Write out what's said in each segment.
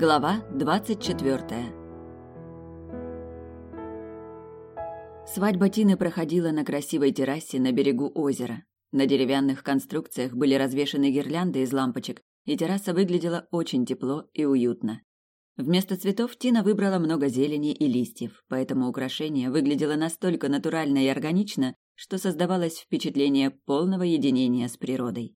Глава 24. Свадьба Тины проходила на красивой террасе на берегу озера. На деревянных конструкциях были развешаны гирлянды из лампочек, и терраса выглядела очень тепло и уютно. Вместо цветов Тина выбрала много зелени и листьев, поэтому украшение выглядело настолько натурально и органично, что создавалось впечатление полного единения с природой.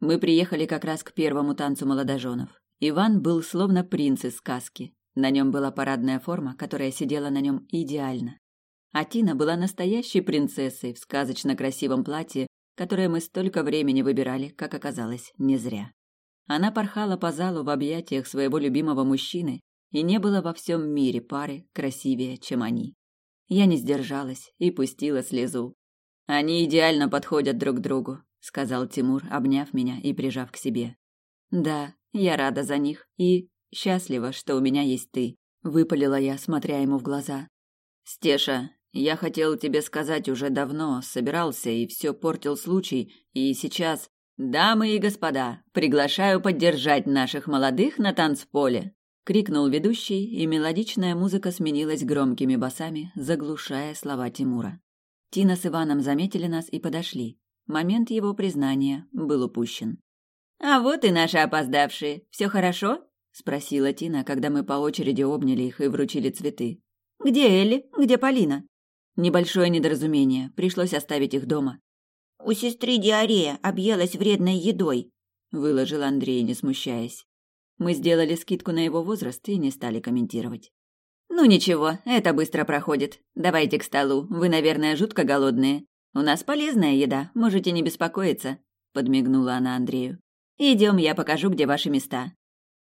Мы приехали как раз к первому танцу молодоженов. Иван был словно принц из сказки. На нем была парадная форма, которая сидела на нем идеально. А Тина была настоящей принцессой в сказочно красивом платье, которое мы столько времени выбирали, как оказалось, не зря. Она порхала по залу в объятиях своего любимого мужчины, и не было во всем мире пары красивее, чем они. Я не сдержалась и пустила слезу. Они идеально подходят друг другу, сказал Тимур, обняв меня и прижав к себе. Да, я рада за них и счастлива, что у меня есть ты, выпалила я, смотря ему в глаза. Стеша, я хотел тебе сказать уже давно, собирался и все портил случай, и сейчас, дамы и господа, приглашаю поддержать наших молодых на танцполе, крикнул ведущий, и мелодичная музыка сменилась громкими басами, заглушая слова Тимура. Тина с Иваном заметили нас и подошли. Момент его признания был упущен. «А вот и наши опоздавшие. Все хорошо?» — спросила Тина, когда мы по очереди обняли их и вручили цветы. «Где Элли? Где Полина?» Небольшое недоразумение. Пришлось оставить их дома. «У сестры диарея, объелась вредной едой», — выложил Андрей, не смущаясь. Мы сделали скидку на его возраст и не стали комментировать. «Ну ничего, это быстро проходит. Давайте к столу. Вы, наверное, жутко голодные. У нас полезная еда, можете не беспокоиться», — подмигнула она Андрею. Идем, я покажу, где ваши места.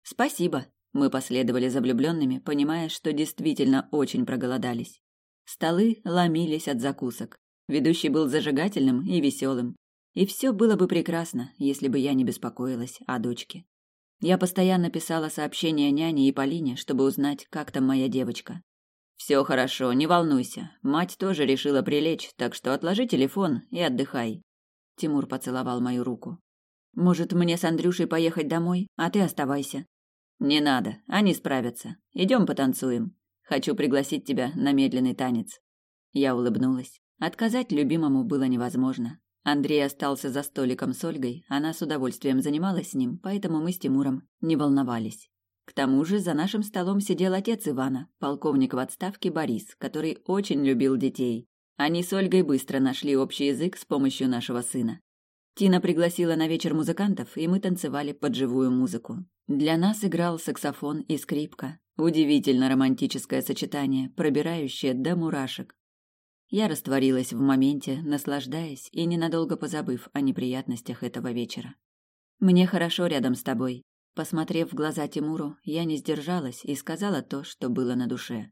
Спасибо. Мы последовали за влюбленными, понимая, что действительно очень проголодались. Столы ломились от закусок. Ведущий был зажигательным и веселым. И все было бы прекрасно, если бы я не беспокоилась о дочке. Я постоянно писала сообщения няне и Полине, чтобы узнать, как там моя девочка. Все хорошо, не волнуйся. Мать тоже решила прилечь, так что отложи телефон и отдыхай. Тимур поцеловал мою руку. Может, мне с Андрюшей поехать домой, а ты оставайся. Не надо, они справятся. Идем потанцуем. Хочу пригласить тебя на медленный танец. Я улыбнулась. Отказать любимому было невозможно. Андрей остался за столиком с Ольгой, она с удовольствием занималась с ним, поэтому мы с Тимуром не волновались. К тому же за нашим столом сидел отец Ивана, полковник в отставке Борис, который очень любил детей. Они с Ольгой быстро нашли общий язык с помощью нашего сына. Тина пригласила на вечер музыкантов, и мы танцевали под живую музыку. Для нас играл саксофон и скрипка. Удивительно романтическое сочетание, пробирающее до мурашек. Я растворилась в моменте, наслаждаясь и ненадолго позабыв о неприятностях этого вечера. Мне хорошо рядом с тобой. Посмотрев в глаза Тимуру, я не сдержалась и сказала то, что было на душе.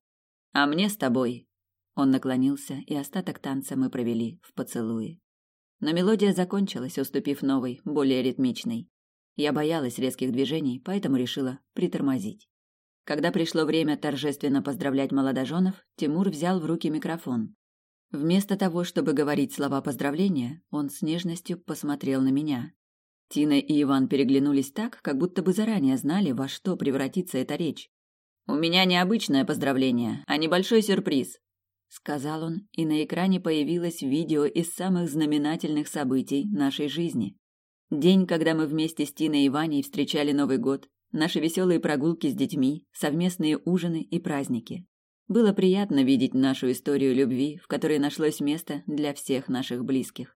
А мне с тобой. Он наклонился, и остаток танца мы провели в поцелуе. Но мелодия закончилась, уступив новой, более ритмичной. Я боялась резких движений, поэтому решила притормозить. Когда пришло время торжественно поздравлять молодоженов, Тимур взял в руки микрофон. Вместо того, чтобы говорить слова поздравления, он с нежностью посмотрел на меня. Тина и Иван переглянулись так, как будто бы заранее знали, во что превратится эта речь. «У меня необычное поздравление, а небольшой сюрприз», сказал он, и на экране появилось видео из самых знаменательных событий нашей жизни. День, когда мы вместе с Тиной и Ваней встречали Новый год, наши веселые прогулки с детьми, совместные ужины и праздники. Было приятно видеть нашу историю любви, в которой нашлось место для всех наших близких.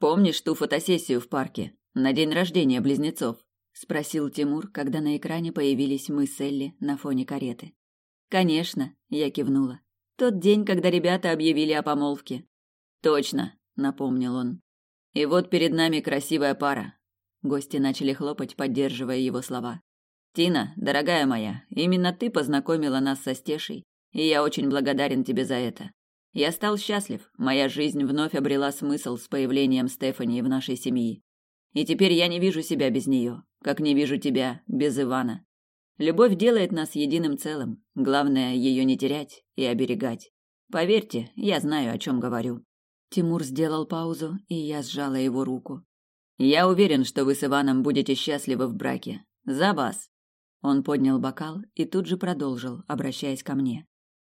Помнишь ту фотосессию в парке на день рождения близнецов? спросил Тимур, когда на экране появились мы с Элли на фоне кареты. Конечно, я кивнула. Тот день, когда ребята объявили о помолвке. Точно, напомнил он. И вот перед нами красивая пара. Гости начали хлопать, поддерживая его слова. Тина, дорогая моя, именно ты познакомила нас со Стешей, и я очень благодарен тебе за это. Я стал счастлив. Моя жизнь вновь обрела смысл с появлением Стефании в нашей семье. И теперь я не вижу себя без нее, как не вижу тебя без Ивана. Любовь делает нас единым целым. Главное ее не терять и оберегать. Поверьте, я знаю, о чем говорю. Тимур сделал паузу, и я сжала его руку. Я уверен, что вы с Иваном будете счастливы в браке. За вас. Он поднял бокал и тут же продолжил, обращаясь ко мне.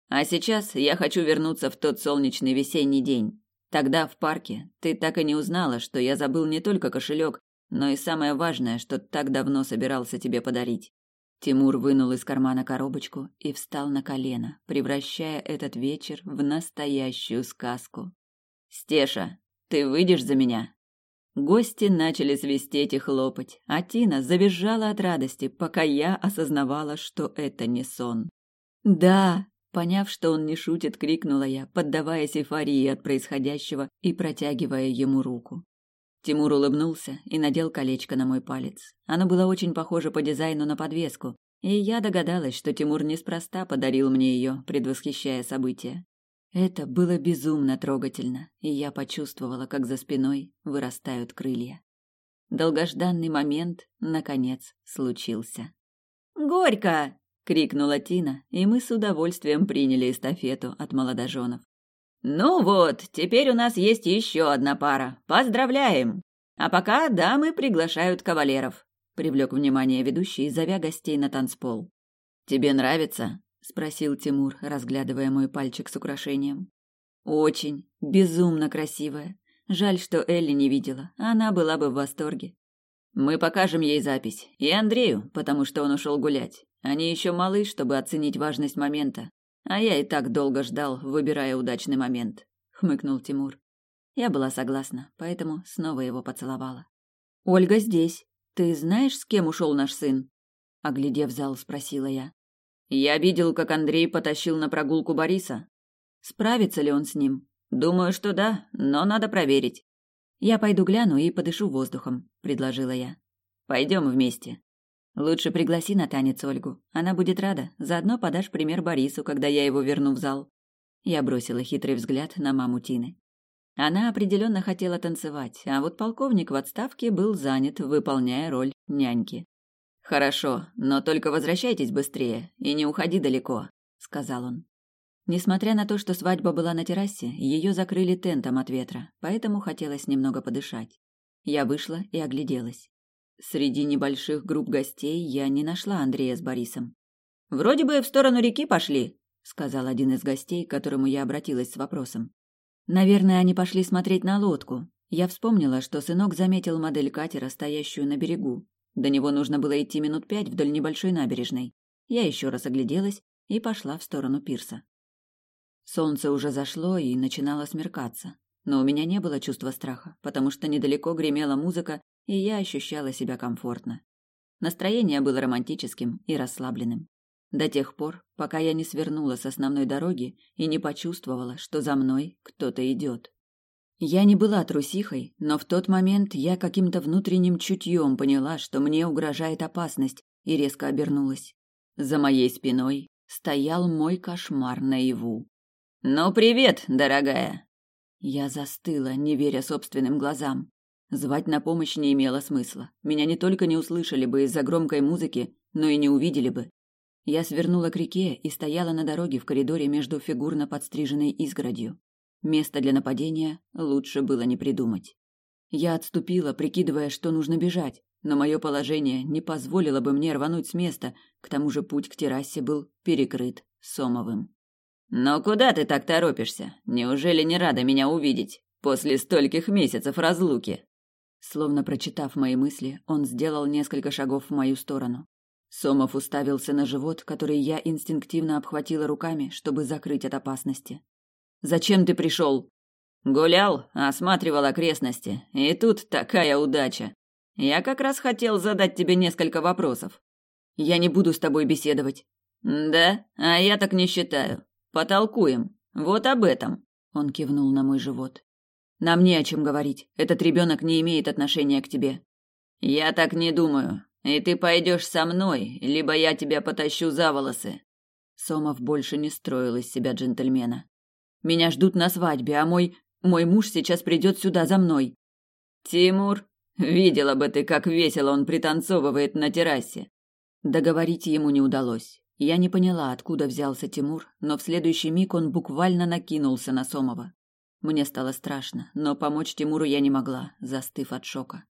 А сейчас я хочу вернуться в тот солнечный весенний день. Тогда в парке ты так и не узнала, что я забыл не только кошелек, но и самое важное, что так давно собирался тебе подарить. Тимур вынул из кармана коробочку и встал на колено, превращая этот вечер в настоящую сказку. Стеша, ты выйдешь за меня? Гости начали свистеть и хлопать, а Тина завизжала от радости, пока я осознавала, что это не сон. «Да!» Поняв, что он не шутит, крикнула я, поддаваясь эйфории от происходящего и протягивая ему руку. Тимур улыбнулся и надел колечко на мой палец. Оно было очень похоже по дизайну на подвеску, и я догадалась, что Тимур неспроста подарил мне ее, предвосхищая события. Это было безумно трогательно, и я почувствовала, как за спиной вырастают крылья. Долгожданный момент, наконец, случился. «Горько!» — крикнула Тина, и мы с удовольствием приняли эстафету от молодоженов. «Ну вот, теперь у нас есть еще одна пара. Поздравляем! А пока дамы приглашают кавалеров», — привлек внимание ведущий, зовя гостей на танцпол. «Тебе нравится?» спросил Тимур, разглядывая мой пальчик с украшением. Очень, безумно красивая. Жаль, что Элли не видела. Она была бы в восторге. Мы покажем ей запись. И Андрею, потому что он ушел гулять. Они еще малы, чтобы оценить важность момента. А я и так долго ждал, выбирая удачный момент, хмыкнул Тимур. Я была согласна, поэтому снова его поцеловала. Ольга здесь. Ты знаешь, с кем ушел наш сын? Оглядев зал, спросила я. Я видел, как Андрей потащил на прогулку Бориса. Справится ли он с ним? Думаю, что да, но надо проверить. Я пойду гляну и подышу воздухом, предложила я. Пойдем вместе. Лучше пригласи на танец Ольгу. Она будет рада. Заодно подашь пример Борису, когда я его верну в зал. Я бросила хитрый взгляд на маму Тины. Она определенно хотела танцевать, а вот полковник в отставке был занят, выполняя роль няньки. Хорошо, но только возвращайтесь быстрее и не уходи далеко, сказал он. Несмотря на то, что свадьба была на террасе, ее закрыли тентом от ветра, поэтому хотелось немного подышать. Я вышла и огляделась. Среди небольших групп гостей я не нашла Андрея с Борисом. Вроде бы в сторону реки пошли, сказал один из гостей, к которому я обратилась с вопросом. Наверное, они пошли смотреть на лодку. Я вспомнила, что сынок заметил модель катера, стоящую на берегу, до него нужно было идти минут пять вдоль небольшой набережной. Я еще раз огляделась и пошла в сторону пирса. Солнце уже зашло и начинало смеркаться, но у меня не было чувства страха, потому что недалеко гремела музыка, и я ощущала себя комфортно. Настроение было романтическим и расслабленным. До тех пор, пока я не свернула с основной дороги и не почувствовала, что за мной кто-то идет. Я не была трусихой, но в тот момент я каким-то внутренним чутьем поняла, что мне угрожает опасность, и резко обернулась. За моей спиной стоял мой кошмар наяву. «Ну, привет, дорогая!» Я застыла, не веря собственным глазам. Звать на помощь не имело смысла. Меня не только не услышали бы из-за громкой музыки, но и не увидели бы. Я свернула к реке и стояла на дороге в коридоре между фигурно подстриженной изгородью. Место для нападения лучше было не придумать. Я отступила, прикидывая, что нужно бежать, но мое положение не позволило бы мне рвануть с места, к тому же путь к террасе был перекрыт Сомовым. «Но куда ты так торопишься? Неужели не рада меня увидеть после стольких месяцев разлуки?» Словно прочитав мои мысли, он сделал несколько шагов в мою сторону. Сомов уставился на живот, который я инстинктивно обхватила руками, чтобы закрыть от опасности. Зачем ты пришел?» «Гулял, осматривал окрестности, и тут такая удача. Я как раз хотел задать тебе несколько вопросов. Я не буду с тобой беседовать». «Да? А я так не считаю. Потолкуем. Вот об этом». Он кивнул на мой живот. «Нам не о чем говорить. Этот ребенок не имеет отношения к тебе». «Я так не думаю. И ты пойдешь со мной, либо я тебя потащу за волосы». Сомов больше не строил из себя джентльмена. Меня ждут на свадьбе, а мой... мой муж сейчас придет сюда за мной. Тимур, видела бы ты, как весело он пританцовывает на террасе. Договорить ему не удалось. Я не поняла, откуда взялся Тимур, но в следующий миг он буквально накинулся на Сомова. Мне стало страшно, но помочь Тимуру я не могла, застыв от шока.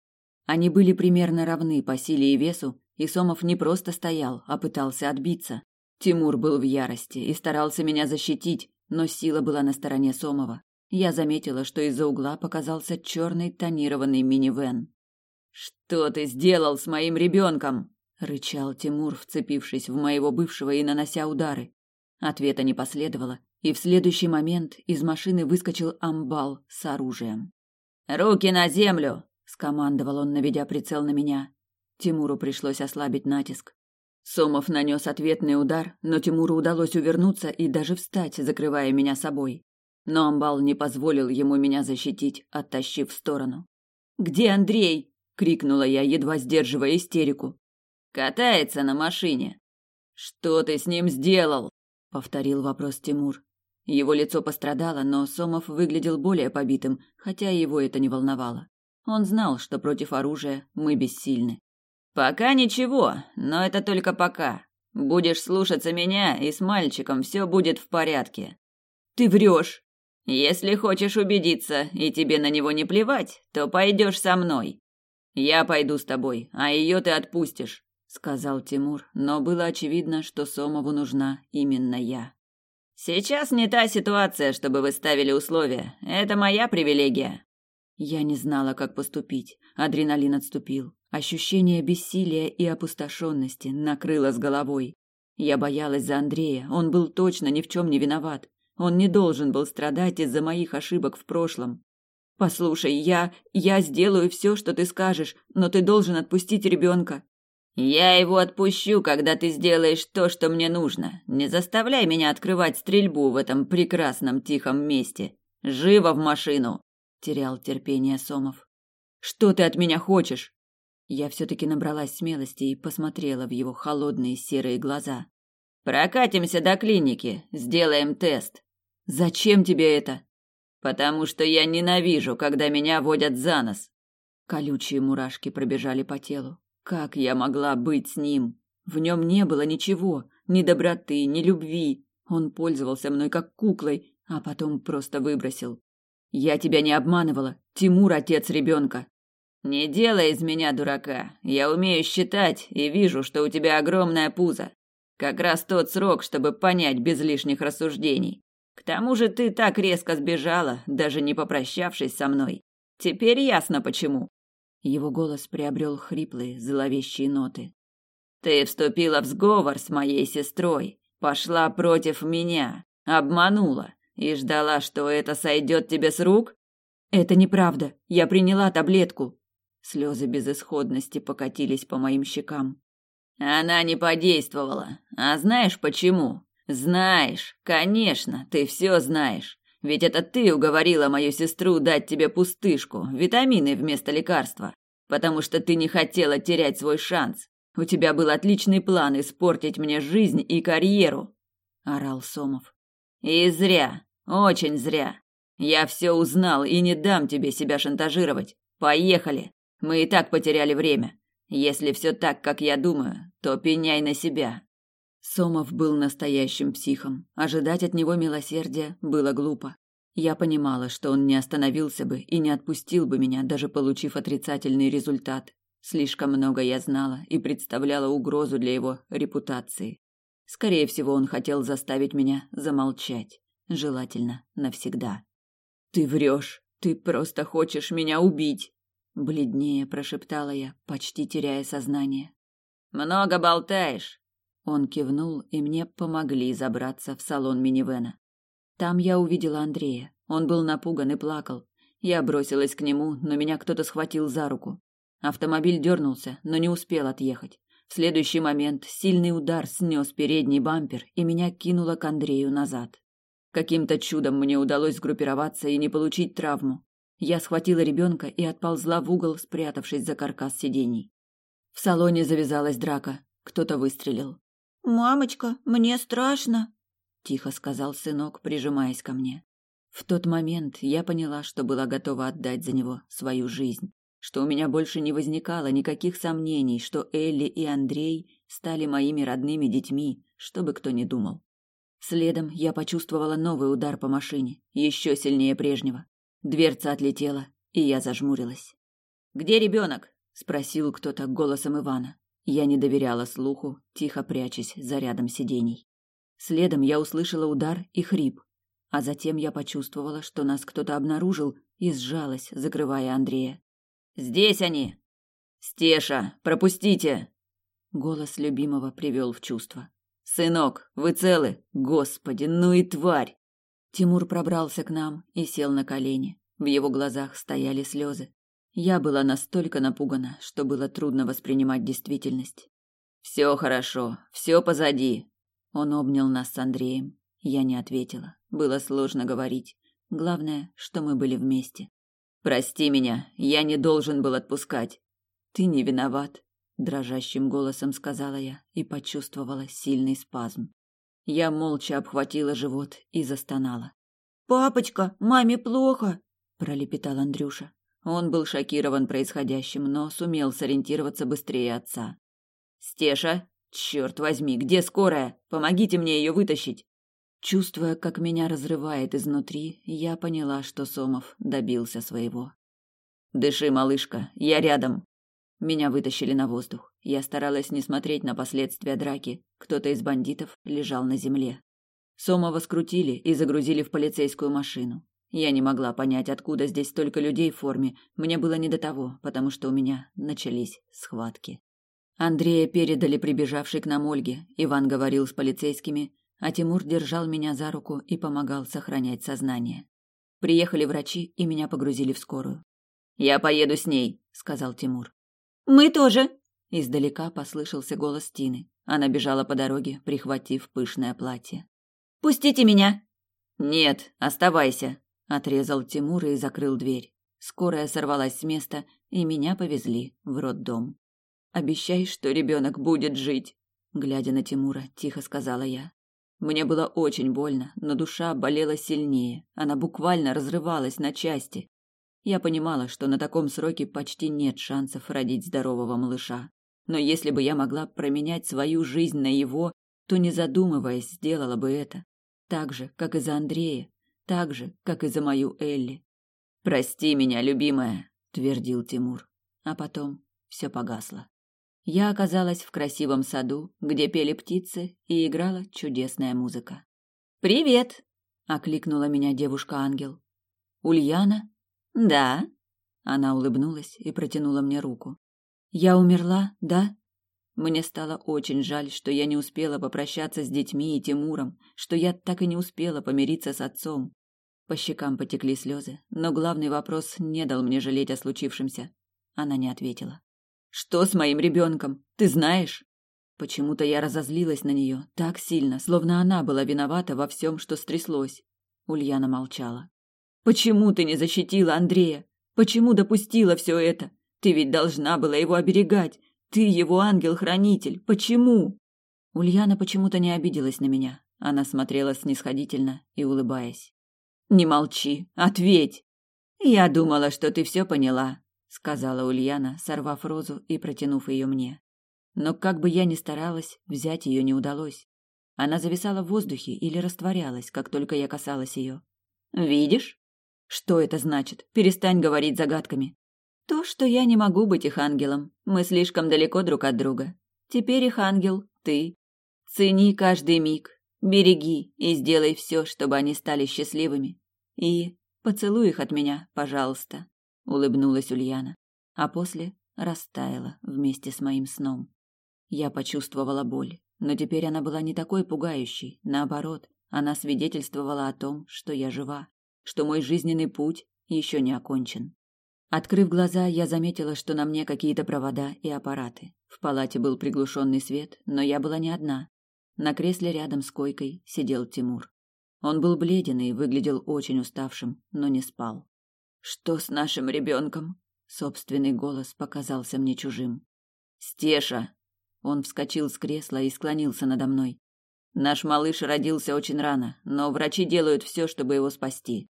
Они были примерно равны по силе и весу, И Сомов не просто стоял, а пытался отбиться. Тимур был в ярости и старался меня защитить, но сила была на стороне Сомова. Я заметила, что из-за угла показался черный тонированный минивэн. «Что ты сделал с моим ребенком?» — рычал Тимур, вцепившись в моего бывшего и нанося удары. Ответа не последовало, и в следующий момент из машины выскочил амбал с оружием. «Руки на землю!» — скомандовал он, наведя прицел на меня. Тимуру пришлось ослабить натиск. Сомов нанес ответный удар, но Тимуру удалось увернуться и даже встать, закрывая меня собой. Но амбал не позволил ему меня защитить, оттащив в сторону. «Где Андрей?» — крикнула я, едва сдерживая истерику. Катается на машине. Что ты с ним сделал? повторил вопрос Тимур. Его лицо пострадало, но Сомов выглядел более побитым, хотя его это не волновало. Он знал, что против оружия мы бессильны. Пока ничего, но это только пока. Будешь слушаться меня, и с мальчиком все будет в порядке. Ты врешь. Если хочешь убедиться, и тебе на него не плевать, то пойдешь со мной. Я пойду с тобой, а ее ты отпустишь сказал Тимур, но было очевидно, что Сомову нужна именно я. Сейчас не та ситуация, чтобы вы ставили условия. Это моя привилегия. Я не знала, как поступить. Адреналин отступил. Ощущение бессилия и опустошенности накрыло с головой. Я боялась за Андрея. Он был точно ни в чем не виноват. Он не должен был страдать из-за моих ошибок в прошлом. Послушай, я я сделаю все, что ты скажешь, но ты должен отпустить ребенка. Я его отпущу, когда ты сделаешь то, что мне нужно. Не заставляй меня открывать стрельбу в этом прекрасном тихом месте. Живо в машину, терял терпение Сомов. Что ты от меня хочешь? Я все таки набралась смелости и посмотрела в его холодные серые глаза. Прокатимся до клиники, сделаем тест. Зачем тебе это? Потому что я ненавижу, когда меня водят за нос. Колючие мурашки пробежали по телу. Как я могла быть с ним? В нем не было ничего, ни доброты, ни любви. Он пользовался мной как куклой, а потом просто выбросил. Я тебя не обманывала. Тимур отец ребенка. Не делай из меня дурака. Я умею считать и вижу, что у тебя огромное пузо. Как раз тот срок, чтобы понять без лишних рассуждений. К тому же ты так резко сбежала, даже не попрощавшись со мной. Теперь ясно почему. Его голос приобрел хриплые, зловещие ноты. Ты вступила в сговор с моей сестрой, пошла против меня, обманула и ждала, что это сойдет тебе с рук? Это неправда. Я приняла таблетку. Слезы безысходности покатились по моим щекам. Она не подействовала. А знаешь почему? Знаешь, конечно, ты все знаешь. Ведь это ты уговорила мою сестру дать тебе пустышку, витамины вместо лекарства, потому что ты не хотела терять свой шанс. У тебя был отличный план испортить мне жизнь и карьеру, орал Сомов. И зря, очень зря. Я все узнал и не дам тебе себя шантажировать. Поехали. Мы и так потеряли время. Если все так, как я думаю, то пеняй на себя. Сомов был настоящим психом. Ожидать от него милосердия было глупо. Я понимала, что он не остановился бы и не отпустил бы меня, даже получив отрицательный результат. Слишком много я знала и представляла угрозу для его репутации. Скорее всего, он хотел заставить меня замолчать, желательно навсегда. Ты врешь, ты просто хочешь меня убить, бледнее прошептала я, почти теряя сознание. Много болтаешь, он кивнул, и мне помогли забраться в салон минивэна. Там я увидела Андрея. Он был напуган и плакал. Я бросилась к нему, но меня кто-то схватил за руку. Автомобиль дернулся, но не успел отъехать. В следующий момент сильный удар снес передний бампер, и меня кинуло к Андрею назад. Каким-то чудом мне удалось сгруппироваться и не получить травму. Я схватила ребенка и отползла в угол, спрятавшись за каркас сидений. В салоне завязалась драка. Кто-то выстрелил. «Мамочка, мне страшно», — тихо сказал сынок, прижимаясь ко мне. В тот момент я поняла, что была готова отдать за него свою жизнь, что у меня больше не возникало никаких сомнений, что Элли и Андрей стали моими родными детьми, что бы кто ни думал. Следом я почувствовала новый удар по машине, еще сильнее прежнего. Дверца отлетела, и я зажмурилась. «Где ребенок?» — спросил кто-то голосом Ивана. Я не доверяла слуху, тихо прячась за рядом сидений. Следом я услышала удар и хрип, а затем я почувствовала, что нас кто-то обнаружил и сжалась, закрывая Андрея. «Здесь они!» «Стеша, пропустите!» Голос любимого привел в чувство. «Сынок, вы целы? Господи, ну и тварь!» Тимур пробрался к нам и сел на колени. В его глазах стояли слезы. Я была настолько напугана, что было трудно воспринимать действительность. «Все хорошо, все позади!» Он обнял нас с Андреем. Я не ответила. Было сложно говорить. Главное, что мы были вместе. «Прости меня, я не должен был отпускать». «Ты не виноват», — дрожащим голосом сказала я и почувствовала сильный спазм. Я молча обхватила живот и застонала. «Папочка, маме плохо!» – пролепетал Андрюша. Он был шокирован происходящим, но сумел сориентироваться быстрее отца. «Стеша, черт возьми, где скорая? Помогите мне ее вытащить!» Чувствуя, как меня разрывает изнутри, я поняла, что Сомов добился своего. «Дыши, малышка, я рядом!» Меня вытащили на воздух. Я старалась не смотреть на последствия драки. Кто-то из бандитов лежал на земле. Сомова скрутили и загрузили в полицейскую машину. Я не могла понять, откуда здесь столько людей в форме. Мне было не до того, потому что у меня начались схватки. Андрея передали прибежавшей к нам Ольге. Иван говорил с полицейскими, а Тимур держал меня за руку и помогал сохранять сознание. Приехали врачи и меня погрузили в скорую. «Я поеду с ней», — сказал Тимур. «Мы тоже!» Издалека послышался голос Тины. Она бежала по дороге, прихватив пышное платье. «Пустите меня!» «Нет, оставайся!» — отрезал Тимур и закрыл дверь. Скорая сорвалась с места, и меня повезли в роддом. «Обещай, что ребенок будет жить!» Глядя на Тимура, тихо сказала я. Мне было очень больно, но душа болела сильнее. Она буквально разрывалась на части. Я понимала, что на таком сроке почти нет шансов родить здорового малыша. Но если бы я могла променять свою жизнь на его, то, не задумываясь, сделала бы это. Так же, как и за Андрея, так же, как и за мою Элли. «Прости меня, любимая», — твердил Тимур. А потом все погасло. Я оказалась в красивом саду, где пели птицы и играла чудесная музыка. «Привет!» — окликнула меня девушка-ангел. «Ульяна?» Да. Она улыбнулась и протянула мне руку. Я умерла, да? Мне стало очень жаль, что я не успела попрощаться с детьми и Тимуром, что я так и не успела помириться с отцом. По щекам потекли слезы, но главный вопрос не дал мне жалеть о случившемся. Она не ответила. Что с моим ребенком? Ты знаешь? Почему-то я разозлилась на нее так сильно, словно она была виновата во всем, что стряслось. Ульяна молчала. Почему ты не защитила Андрея? Почему допустила все это? Ты ведь должна была его оберегать. Ты его ангел-хранитель. Почему? Ульяна почему-то не обиделась на меня. Она смотрела снисходительно и улыбаясь. Не молчи, ответь. Я думала, что ты все поняла, сказала Ульяна, сорвав розу и протянув ее мне. Но как бы я ни старалась, взять ее не удалось. Она зависала в воздухе или растворялась, как только я касалась ее. Видишь? Что это значит? Перестань говорить загадками. То, что я не могу быть их ангелом. Мы слишком далеко друг от друга. Теперь их ангел ты. Цени каждый миг, береги и сделай все, чтобы они стали счастливыми. И поцелуй их от меня, пожалуйста, улыбнулась Ульяна, а после растаяла вместе с моим сном. Я почувствовала боль, но теперь она была не такой пугающей, наоборот, она свидетельствовала о том, что я жива что мой жизненный путь еще не окончен. Открыв глаза, я заметила, что на мне какие-то провода и аппараты. В палате был приглушенный свет, но я была не одна. На кресле рядом с койкой сидел Тимур. Он был бледен и выглядел очень уставшим, но не спал. «Что с нашим ребенком?» Собственный голос показался мне чужим. «Стеша!» Он вскочил с кресла и склонился надо мной. «Наш малыш родился очень рано, но врачи делают все, чтобы его спасти.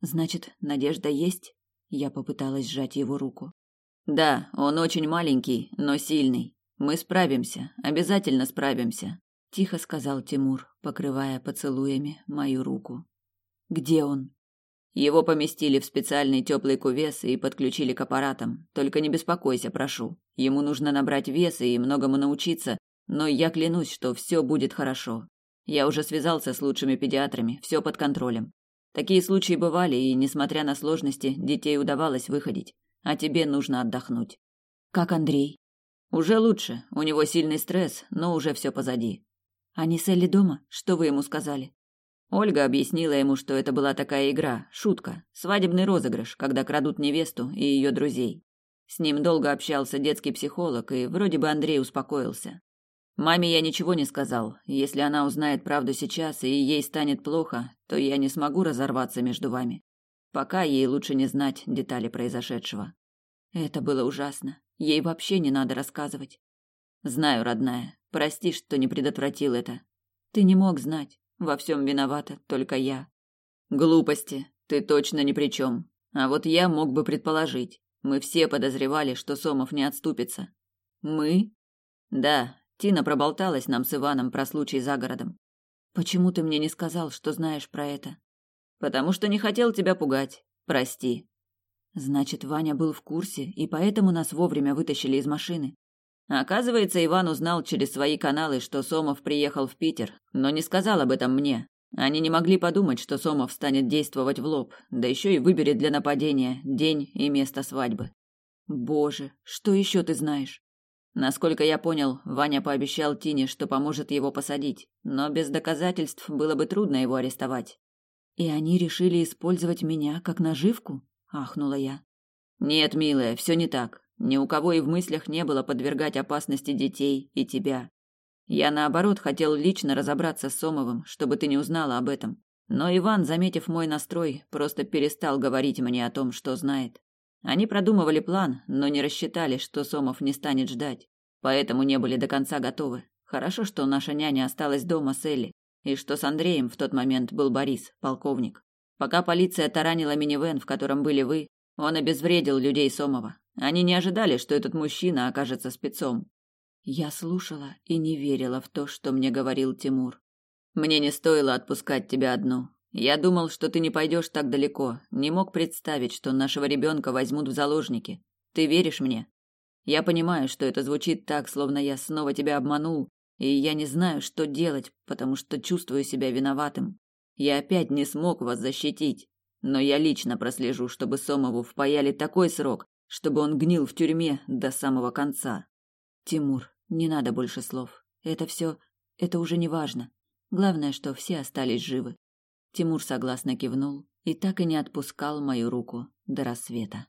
Значит, надежда есть? Я попыталась сжать его руку. Да, он очень маленький, но сильный. Мы справимся, обязательно справимся, тихо сказал Тимур, покрывая поцелуями мою руку. Где он? Его поместили в специальный теплый кувес и подключили к аппаратам. Только не беспокойся, прошу. Ему нужно набрать вес и многому научиться, но я клянусь, что все будет хорошо. Я уже связался с лучшими педиатрами, все под контролем. Такие случаи бывали, и, несмотря на сложности, детей удавалось выходить. А тебе нужно отдохнуть. Как Андрей? Уже лучше. У него сильный стресс, но уже все позади. Они с Элли дома? Что вы ему сказали? Ольга объяснила ему, что это была такая игра, шутка, свадебный розыгрыш, когда крадут невесту и ее друзей. С ним долго общался детский психолог, и вроде бы Андрей успокоился. Маме я ничего не сказал. Если она узнает правду сейчас и ей станет плохо, то я не смогу разорваться между вами. Пока ей лучше не знать детали произошедшего. Это было ужасно. Ей вообще не надо рассказывать. Знаю, родная. Прости, что не предотвратил это. Ты не мог знать. Во всем виновата только я. Глупости. Ты точно ни при чем. А вот я мог бы предположить. Мы все подозревали, что Сомов не отступится. Мы? Да, Тина проболталась нам с Иваном про случай за городом. Почему ты мне не сказал, что знаешь про это? Потому что не хотел тебя пугать. Прости. Значит, Ваня был в курсе, и поэтому нас вовремя вытащили из машины. Оказывается, Иван узнал через свои каналы, что Сомов приехал в Питер, но не сказал об этом мне. Они не могли подумать, что Сомов станет действовать в лоб, да еще и выберет для нападения день и место свадьбы. Боже, что еще ты знаешь? Насколько я понял, Ваня пообещал Тине, что поможет его посадить, но без доказательств было бы трудно его арестовать. И они решили использовать меня как наживку? ахнула я. Нет, милая, все не так. Ни у кого и в мыслях не было подвергать опасности детей и тебя. Я, наоборот, хотел лично разобраться с Сомовым, чтобы ты не узнала об этом. Но Иван, заметив мой настрой, просто перестал говорить мне о том, что знает. Они продумывали план, но не рассчитали, что Сомов не станет ждать. Поэтому не были до конца готовы. Хорошо, что наша няня осталась дома с Элли, и что с Андреем в тот момент был Борис, полковник. Пока полиция таранила минивэн, в котором были вы, он обезвредил людей Сомова. Они не ожидали, что этот мужчина окажется спецом. Я слушала и не верила в то, что мне говорил Тимур. Мне не стоило отпускать тебя одну. Я думал, что ты не пойдешь так далеко. Не мог представить, что нашего ребенка возьмут в заложники. Ты веришь мне? Я понимаю, что это звучит так, словно я снова тебя обманул, и я не знаю, что делать, потому что чувствую себя виноватым. Я опять не смог вас защитить. Но я лично прослежу, чтобы Сомову впаяли такой срок, чтобы он гнил в тюрьме до самого конца. Тимур, не надо больше слов. Это все, это уже не важно. Главное, что все остались живы. Тимур согласно кивнул и так и не отпускал мою руку до рассвета.